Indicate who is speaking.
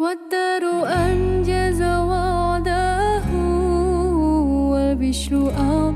Speaker 1: والدار أنجز وعده والبشر أب